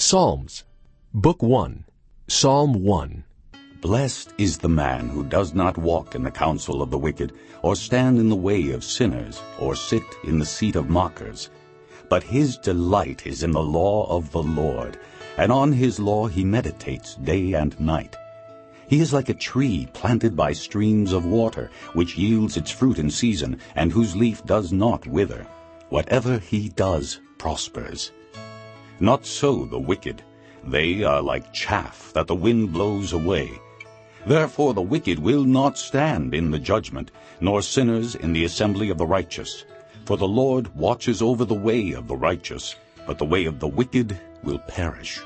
Psalms, Book 1, Psalm 1. Blessed is the man who does not walk in the counsel of the wicked, or stand in the way of sinners, or sit in the seat of mockers. But his delight is in the law of the Lord, and on his law he meditates day and night. He is like a tree planted by streams of water, which yields its fruit in season, and whose leaf does not wither. Whatever he does prospers. Not so the wicked. They are like chaff that the wind blows away. Therefore the wicked will not stand in the judgment, nor sinners in the assembly of the righteous. For the Lord watches over the way of the righteous, but the way of the wicked will perish.